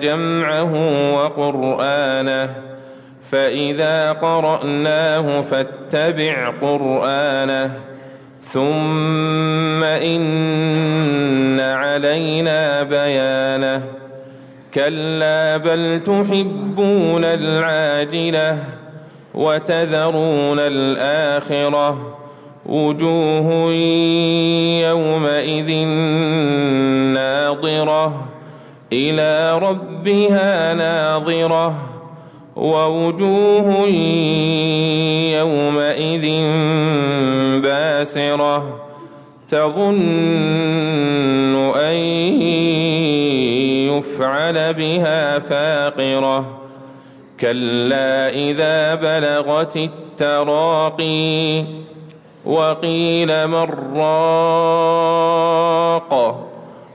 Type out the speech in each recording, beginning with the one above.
جمعه وقرآنه فإذا قرأناه فاتبع قرآنه ثم إن علينا بيانه. كلا بل تحبون العاجلة وتذرون الآخرة. وجوه يومئذ ناظرة. إلى ربها ناظرة ووجوه يومئذ باسرة تظن أن يفعل بها فاقرة كلا إذا بلغت التراقي وقيل من راق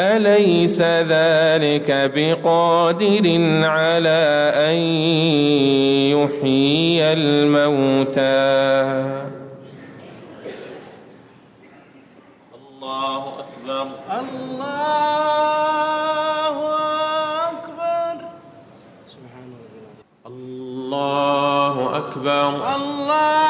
أليس ذلك بقادر على أن يحيي الموتى؟ الله أكبر. الله أكبر. الله أكبر. الله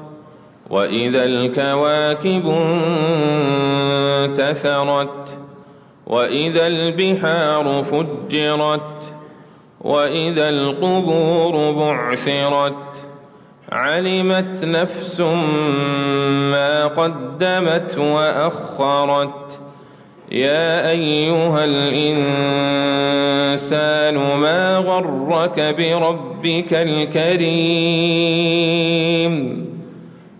وإذا الكواكب انتثرت وإذا البحار فجرت وإذا القبور بعثرت علمت نفس ما قدمت وأخرت. يا أيها الإنسان ما غرك بربك الكريم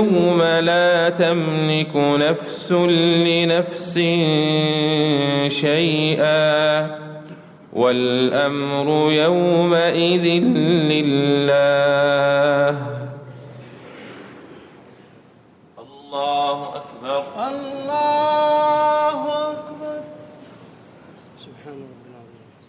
اليوم لا تملك نفس لنفس شيئا والأمر يومئذ لله